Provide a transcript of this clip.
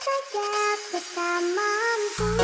saja bersamamu